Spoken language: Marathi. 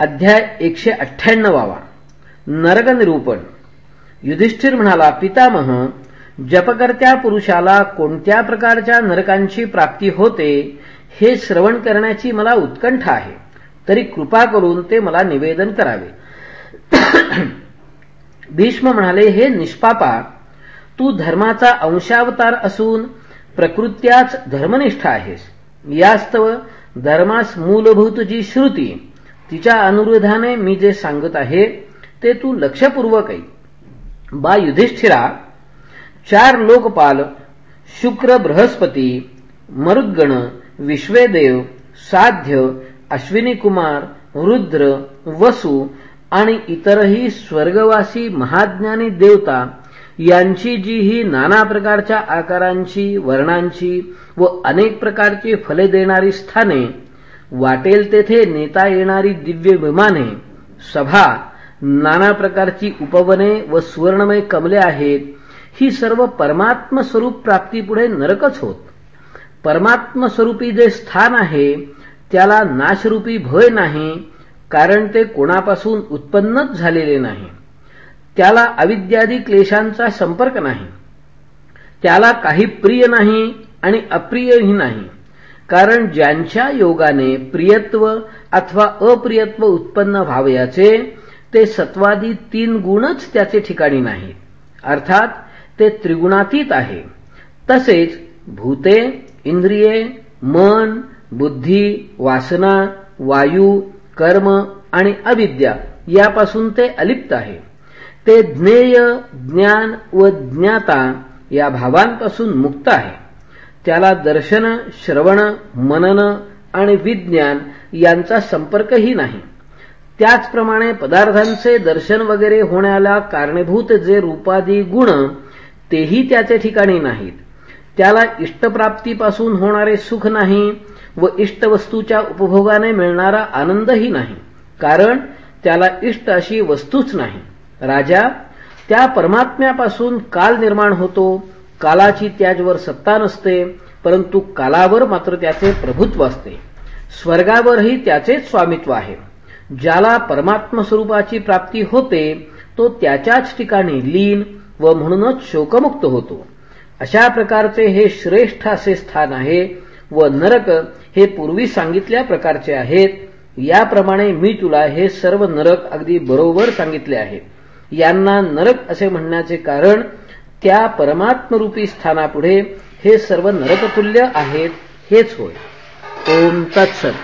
अध्याय एकशे अठ्ठ्याण्णवावा. नरक निरूपण युधिष्ठिर म्हणाला पितामह जपकर्त्या पुरुषाला कोणत्या प्रकारच्या नरकांची प्राप्ती होते हे श्रवण करण्याची मला उत्कंठा आहे. तरी कृपा करून ते मला निवेदन करावे. भीष्म म्हणाले हे निष्पापा तू धर्माचा अंशावतार असून प्रकृत्याच धर्मनिष्ठ आहेस. यास्तव धर्मास मूलभूत जी श्रुती तिच्या अनुरोधाने मी जे सांगत आहे ते तू लक्षपूर्वक ऐक. बा युधिष्ठिरा चार लोकपाल शुक्र बृहस्पती मरुद्गण विश्वेदेव साध्य अश्विनी कुमार रुद्र वसु आणि इतरही स्वर्गवासी महाज्ञानी देवता यांची जी ही नाना प्रकारच्या आकारांची वर्णांची व अनेक प्रकारची फले देणारी स्थाने वाटेल तेथे नेता येणारी दिव्य विमाने सभा नाना प्रकारची उपवने व सुवर्णमय कमले आहेत ही सर्व परमात्म स्वरूप प्राप्तीपुढे नरकच होत. परमात्म स्वरूपी जे स्थान आहे त्याला नाशरूपी भय नाही कारण ते कोणापासून उत्पन्नच झालेले नाही. त्याला अविद्यादी क्लेशांचा संपर्क नाही. त्याला काही प्रिय नाही आणि अप्रियही नाही. कारण ज्यांच्या योगाने प्रियत्व अथवा अप्रियत्व उत्पन्न व्हावयाचे ते सत्वादी तीन गुणच त्याचे ठिकाणी नाहीत अर्थात ते त्रिगुणातीत आहे. तसेच भूते इंद्रिये मन बुद्धी वासना वायू कर्म आणि अविद्या यापासून ते अलिप्त आहे. ते ज्ञेय ज्ञान व ज्ञाता या भावांपासून मुक्त आहे. त्याला दर्शन श्रवण मनन आणि विज्ञान यांचा संपर्कही नाही. त्याचप्रमाणे पदार्थांचे दर्शन वगैरे होण्याला कारणीभूत जे रूपादी गुण तेही त्याचे ठिकाणी नाहीत. त्याला इष्टप्राप्तीपासून होणारे सुख नाही व इष्टवस्तूच्या उपभोगाने मिळणारा आनंदही नाही. कारण त्याला इष्ट अशी वस्तूच नाही. राजा त्या परमात्म्यापासून काल निर्माण होतो कालाची त्याजवर सत्ता नसते परंतु कालावर मात्र त्याचे प्रभुत्व असते. स्वर्गावरही त्याचेच स्वामित्व आहे. ज्याला परमात्म स्वरूपाची प्राप्ती होते तो त्याच्याच ठिकाणी लीन व म्हणूनच शोकमुक्त होतो. अशा प्रकारचे हे श्रेष्ठ असे स्थान आहे व नरक हे पूर्वी सांगितल्या प्रकारचे आहेत. याप्रमाणे मी तुला हे सर्व नरक अगदी बरोबर सांगितले आहे. यांना नरक असे म्हणण्याचे कारण त्या परमात्मरूपी स्थानापुढे हे सर्व नरकतुल्य आहेत हेच होय. ओम तत्सत.